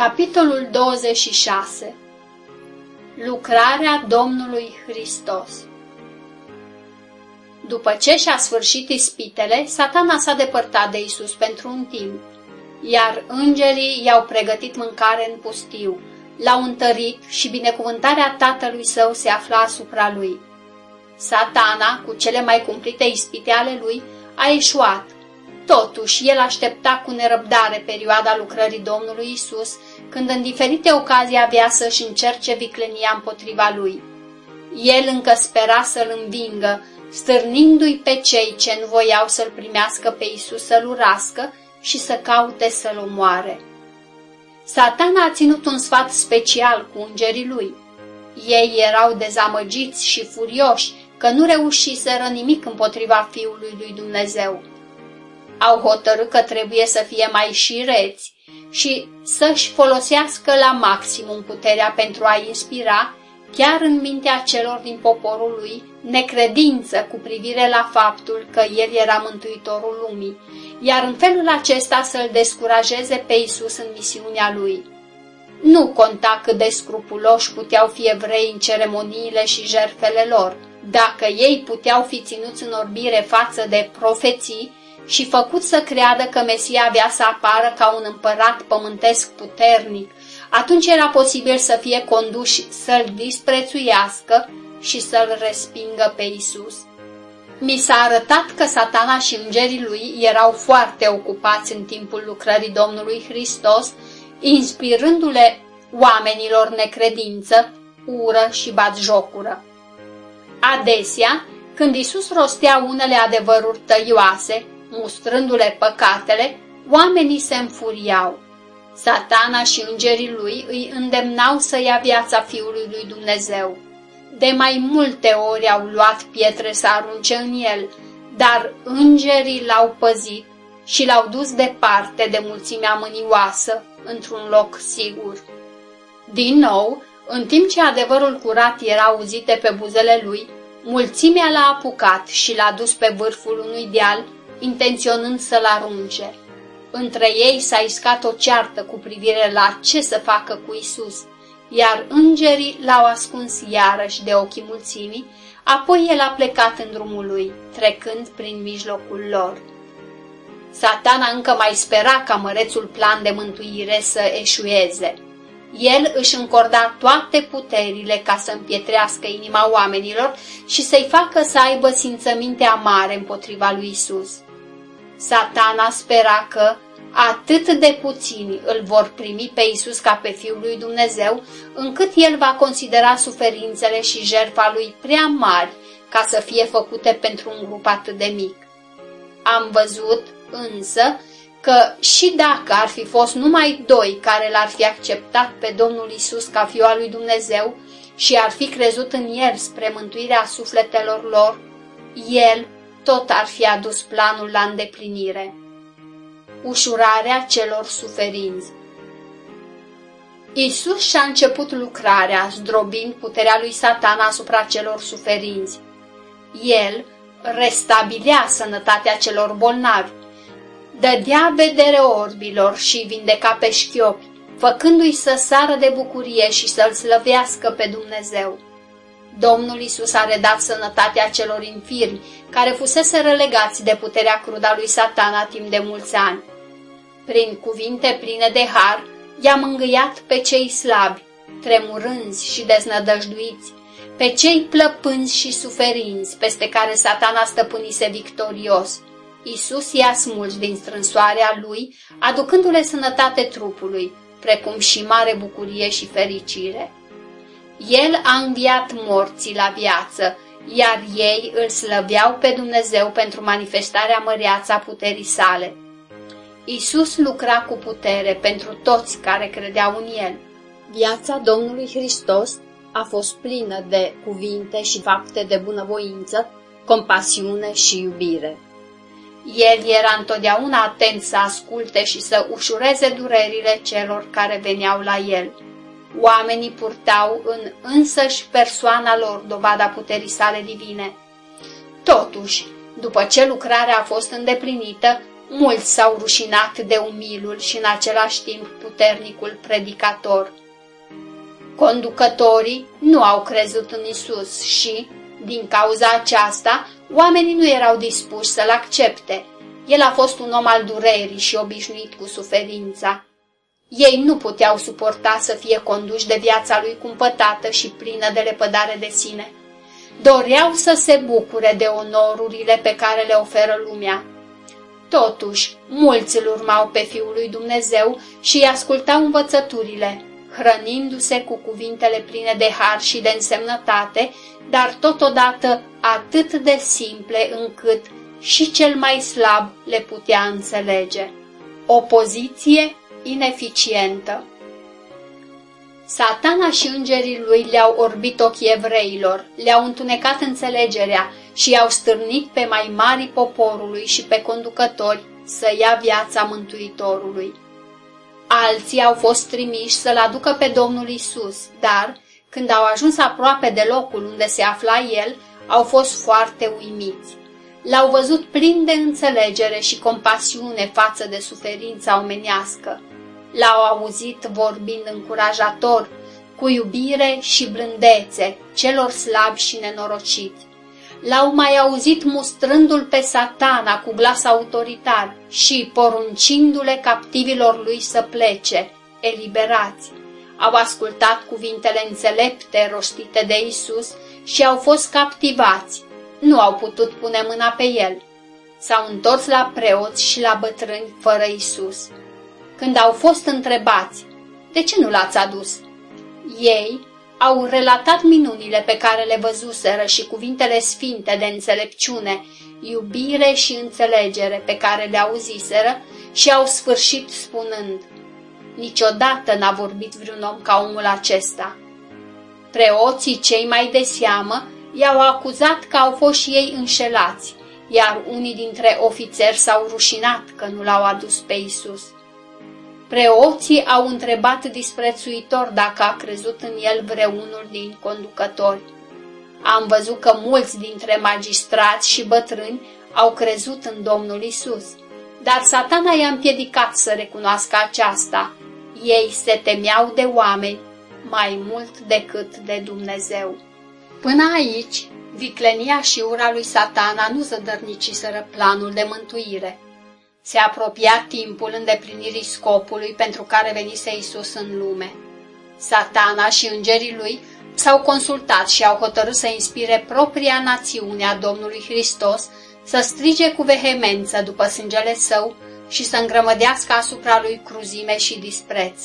Capitolul 26 Lucrarea Domnului Hristos După ce și-a sfârșit ispitele, satana s-a depărtat de Isus pentru un timp, iar îngerii i-au pregătit mâncare în pustiu, l-au întărit și binecuvântarea tatălui său se afla asupra lui. Satana, cu cele mai cumplite ispite ale lui, a eșuat Totuși, el aștepta cu nerăbdare perioada lucrării Domnului Isus, când în diferite ocazii avea să-și încerce viclenia împotriva lui. El încă spera să-l învingă, stârnindu-i pe cei ce nu voiau să-l primească pe Isus să-l urască și să caute să-l omoare. Satana a ținut un sfat special cu îngerii lui. Ei erau dezamăgiți și furioși că nu reușiseră nimic împotriva Fiului lui Dumnezeu au hotărât că trebuie să fie mai șireți și să-și folosească la maximum puterea pentru a inspira, chiar în mintea celor din poporul lui, necredință cu privire la faptul că el era mântuitorul lumii, iar în felul acesta să-l descurajeze pe Isus în misiunea lui. Nu conta cât de scrupuloși puteau fi evrei în ceremoniile și jertfele lor. Dacă ei puteau fi ținuți în orbire față de profeții, și făcut să creadă că Mesia avea să apară ca un împărat pământesc puternic, atunci era posibil să fie conduși să-l disprețuiască și să-l respingă pe Isus. Mi s-a arătat că satana și îngerii lui erau foarte ocupați în timpul lucrării Domnului Hristos, inspirându-le oamenilor necredință, ură și batjocură. Adesea, când Isus rostea unele adevăruri tăioase, mustrându-le păcatele, oamenii se înfuriau. Satana și îngerii lui îi îndemnau să ia viața Fiului lui Dumnezeu. De mai multe ori au luat pietre să arunce în el, dar îngerii l-au păzit și l-au dus departe de mulțimea mânioasă, într-un loc sigur. Din nou, în timp ce adevărul curat era auzite pe buzele lui, mulțimea l-a apucat și l-a dus pe vârful unui deal, intenționând să-l arunce. Între ei s-a iscat o ceartă cu privire la ce să facă cu Isus, iar îngerii l-au ascuns iarăși de ochii mulțimii, apoi el a plecat în drumul lui, trecând prin mijlocul lor. Satana încă mai spera ca mărețul plan de mântuire să eșueze. El își încorda toate puterile ca să împietrească inima oamenilor și să-i facă să aibă simțăminte amare împotriva lui Isus. Satana spera că atât de puțini îl vor primi pe Isus ca pe Fiul lui Dumnezeu, încât el va considera suferințele și jertfa lui prea mari ca să fie făcute pentru un grup atât de mic. Am văzut, însă, că și dacă ar fi fost numai doi care l-ar fi acceptat pe Domnul Isus ca Fiul al lui Dumnezeu și ar fi crezut în el spre mântuirea sufletelor lor, el tot ar fi adus planul la îndeplinire. Ușurarea celor suferinți Isus și-a început lucrarea, zdrobind puterea lui Satan asupra celor suferinți. El restabilea sănătatea celor bolnavi, dădea vedere orbilor și vindeca pe șchiopi, făcându-i să sară de bucurie și să-L slăvească pe Dumnezeu. Domnul Isus a redat sănătatea celor infirmi, care fusese relegați de puterea cruda lui satana timp de mulți ani. Prin cuvinte pline de har, i-a mângâiat pe cei slabi, tremurânzi și deznădăjduiți, pe cei plăpânzi și suferinți, peste care satana stăpânise victorios. Isus i-a smuls din strânsoarea lui, aducându-le sănătate trupului, precum și mare bucurie și fericire. El a înviat morții la viață, iar ei îl slăveau pe Dumnezeu pentru manifestarea măreață a puterii sale. Isus lucra cu putere pentru toți care credeau în El. Viața Domnului Hristos a fost plină de cuvinte și fapte de bunăvoință, compasiune și iubire. El era întotdeauna atent să asculte și să ușureze durerile celor care veneau la el. Oamenii purtau în însăși persoana lor dovada puterii sale divine. Totuși, după ce lucrarea a fost îndeplinită, mulți s-au rușinat de umilul și în același timp puternicul predicator. Conducătorii nu au crezut în Isus și, din cauza aceasta, oamenii nu erau dispuși să-l accepte. El a fost un om al durerii și obișnuit cu suferința. Ei nu puteau suporta să fie conduși de viața lui cumpătată și plină de lepădare de sine. Doreau să se bucure de onorurile pe care le oferă lumea. Totuși, mulți îl urmau pe Fiul lui Dumnezeu și îi ascultau învățăturile, hrănindu-se cu cuvintele pline de har și de însemnătate, dar totodată atât de simple încât și cel mai slab le putea înțelege. O poziție ineficientă. Satana și îngerii lui le-au orbit ochii evreilor, le-au întunecat înțelegerea și i-au stârnit pe mai mari poporului și pe conducători să ia viața Mântuitorului. Alții au fost trimiși să-l aducă pe Domnul Isus, dar, când au ajuns aproape de locul unde se afla el, au fost foarte uimiți. L-au văzut plin de înțelegere și compasiune față de suferința omenească. L-au auzit vorbind încurajator, cu iubire și blândețe celor slabi și nenorociți. L-au mai auzit mustrându-l pe satana cu glas autoritar și poruncindu-le captivilor lui să plece, eliberați. Au ascultat cuvintele înțelepte roștite de Isus și au fost captivați. Nu au putut pune mâna pe el. S-au întors la preoți și la bătrâni fără Isus. Când au fost întrebați, de ce nu l-ați adus? Ei au relatat minunile pe care le văzuseră și cuvintele sfinte de înțelepciune, iubire și înțelegere pe care le auziseră și au sfârșit spunând, Niciodată n-a vorbit vreun om ca omul acesta. Preoții cei mai de seamă i-au acuzat că au fost și ei înșelați, iar unii dintre ofițeri s-au rușinat că nu l-au adus pe Isus. Preoții au întrebat disprețuitor dacă a crezut în el vreunul din conducători. Am văzut că mulți dintre magistrați și bătrâni au crezut în Domnul Isus, dar satana i-a împiedicat să recunoască aceasta. Ei se temeau de oameni mai mult decât de Dumnezeu. Până aici, viclenia și ura lui satana nu zădărniciseră planul de mântuire. Se apropia timpul îndeplinirii scopului pentru care venise Isus în lume. Satana și îngerii lui s-au consultat și au hotărât să inspire propria națiune a Domnului Hristos să strige cu vehemență după sângele său și să îngrămădească asupra lui cruzime și dispreț.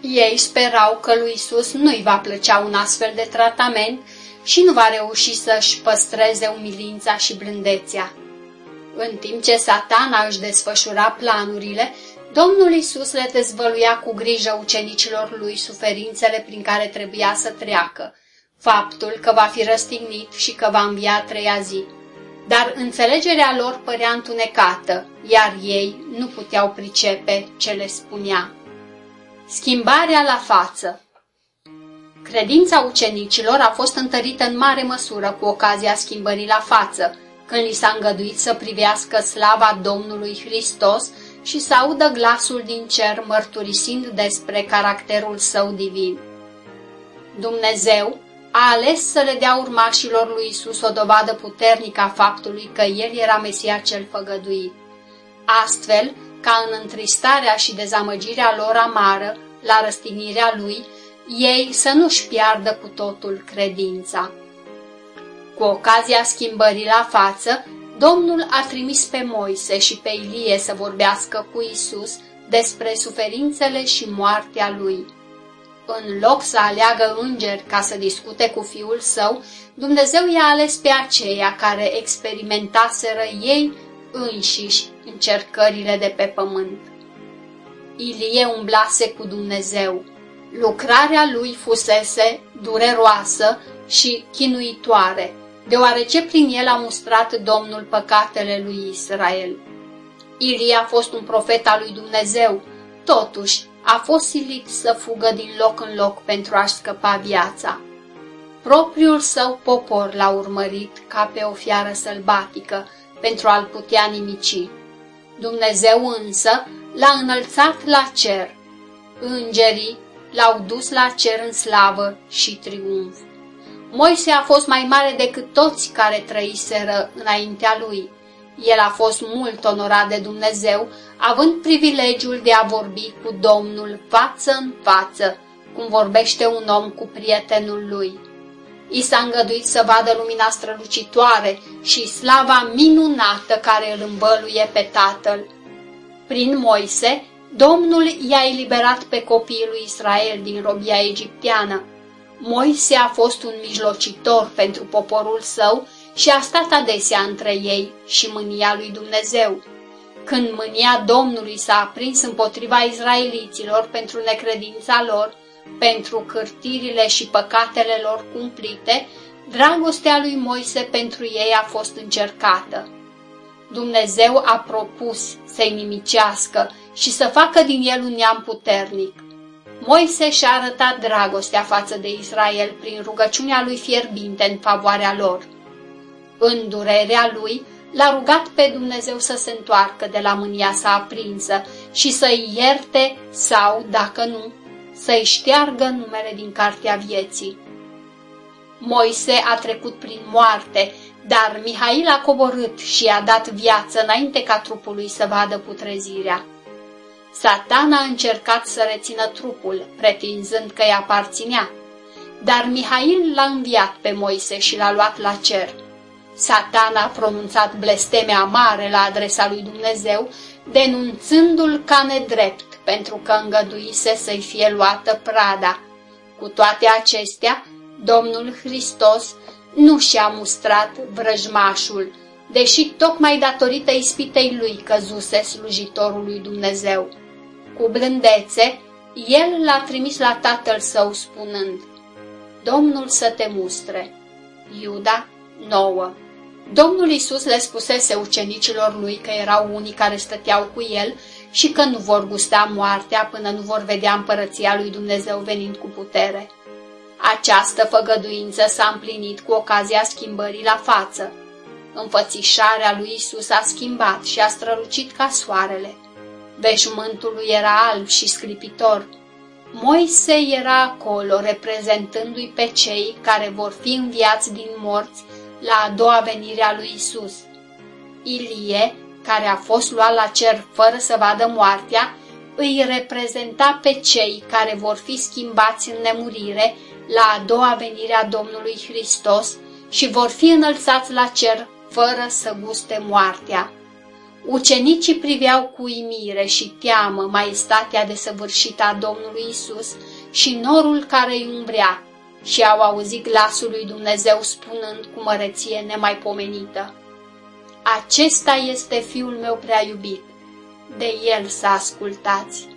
Ei sperau că lui Isus nu-i va plăcea un astfel de tratament și nu va reuși să-și păstreze umilința și blândețea. În timp ce satana își desfășura planurile, Domnul Isus le dezvăluia cu grijă ucenicilor lui suferințele prin care trebuia să treacă, faptul că va fi răstignit și că va învia a treia zi. Dar înțelegerea lor părea întunecată, iar ei nu puteau pricepe ce le spunea. Schimbarea la față Credința ucenicilor a fost întărită în mare măsură cu ocazia schimbării la față, când li s-a îngăduit să privească slava Domnului Hristos și să audă glasul din cer mărturisind despre caracterul său divin. Dumnezeu a ales să le dea urmașilor lui Isus o dovadă puternică a faptului că El era Mesia cel făgăduit. Astfel, ca în întristarea și dezamăgirea lor amară, la răstignirea Lui, ei să nu-și piardă cu totul credința. Cu ocazia schimbării la față, Domnul a trimis pe Moise și pe Ilie să vorbească cu Isus despre suferințele și moartea lui. În loc să aleagă îngeri ca să discute cu fiul său, Dumnezeu i-a ales pe aceia care experimentaseră ei înșiși încercările de pe pământ. Ilie umblase cu Dumnezeu. Lucrarea lui fusese dureroasă și chinuitoare, deoarece prin el a mustrat Domnul păcatele lui Israel. Ilie a fost un profet al lui Dumnezeu, totuși a fost silit să fugă din loc în loc pentru a-și scăpa viața. Propriul său popor l-a urmărit ca pe o fiară sălbatică pentru a-l putea nimici. Dumnezeu însă l-a înălțat la cer. Îngerii l-au dus la cer în slavă și triumf. Moise a fost mai mare decât toți care trăiseră înaintea lui. El a fost mult onorat de Dumnezeu, având privilegiul de a vorbi cu Domnul față în față, cum vorbește un om cu prietenul lui. I s-a îngăduit să vadă lumina strălucitoare și slava minunată care îl îmbăluie pe tatăl. Prin Moise, Domnul i-a eliberat pe copiii lui Israel din robia egipteană. Moise a fost un mijlocitor pentru poporul său și a stat adesea între ei și mânia lui Dumnezeu. Când mânia Domnului s-a aprins împotriva izraeliților pentru necredința lor, pentru cârtirile și păcatele lor cumplite, dragostea lui Moise pentru ei a fost încercată. Dumnezeu a propus să-i nimicească și să facă din el un neam puternic. Moise și-a arătat dragostea față de Israel prin rugăciunea lui fierbinte în favoarea lor. În durerea lui, l-a rugat pe Dumnezeu să se întoarcă de la mânia sa aprinsă și să-i ierte sau, dacă nu, să-i șteargă numele din cartea vieții. Moise a trecut prin moarte, dar Mihail a coborât și i-a dat viață înainte ca trupul lui să vadă putrezirea. Satan a încercat să rețină trupul, pretinzând că îi aparținea, dar Mihail l-a înviat pe Moise și l-a luat la cer. Satan a pronunțat blesteme amare la adresa lui Dumnezeu, denunțându-l ca nedrept pentru că îngăduise să-i fie luată prada. Cu toate acestea, Domnul Hristos nu și-a mustrat vrăjmașul, deși tocmai datorită ispitei lui căzuse slujitorul lui Dumnezeu. Cu blândețe, el l-a trimis la tatăl său spunând, Domnul să te mustre. Iuda 9 Domnul Isus le spusese ucenicilor lui că erau unii care stăteau cu el și că nu vor gusta moartea până nu vor vedea împărăția lui Dumnezeu venind cu putere. Această făgăduință s-a împlinit cu ocazia schimbării la față. Înfățișarea lui Isus a schimbat și a strălucit ca soarele. Veșmântul lui era alb și sclipitor. Moise era acolo, reprezentându-i pe cei care vor fi înviați din morți la a doua venire a lui Isus. Ilie, care a fost luat la cer fără să vadă moartea, îi reprezenta pe cei care vor fi schimbați în nemurire la a doua venire a Domnului Hristos și vor fi înălțați la cer fără să guste moartea. Ucenicii priveau cu uimire și teamă maestatea desăvârșită a Domnului Isus și norul care îi umbrea și au auzit glasul lui Dumnezeu spunând cu măreție nemaipomenită. Acesta este fiul meu prea iubit, de el să ascultați.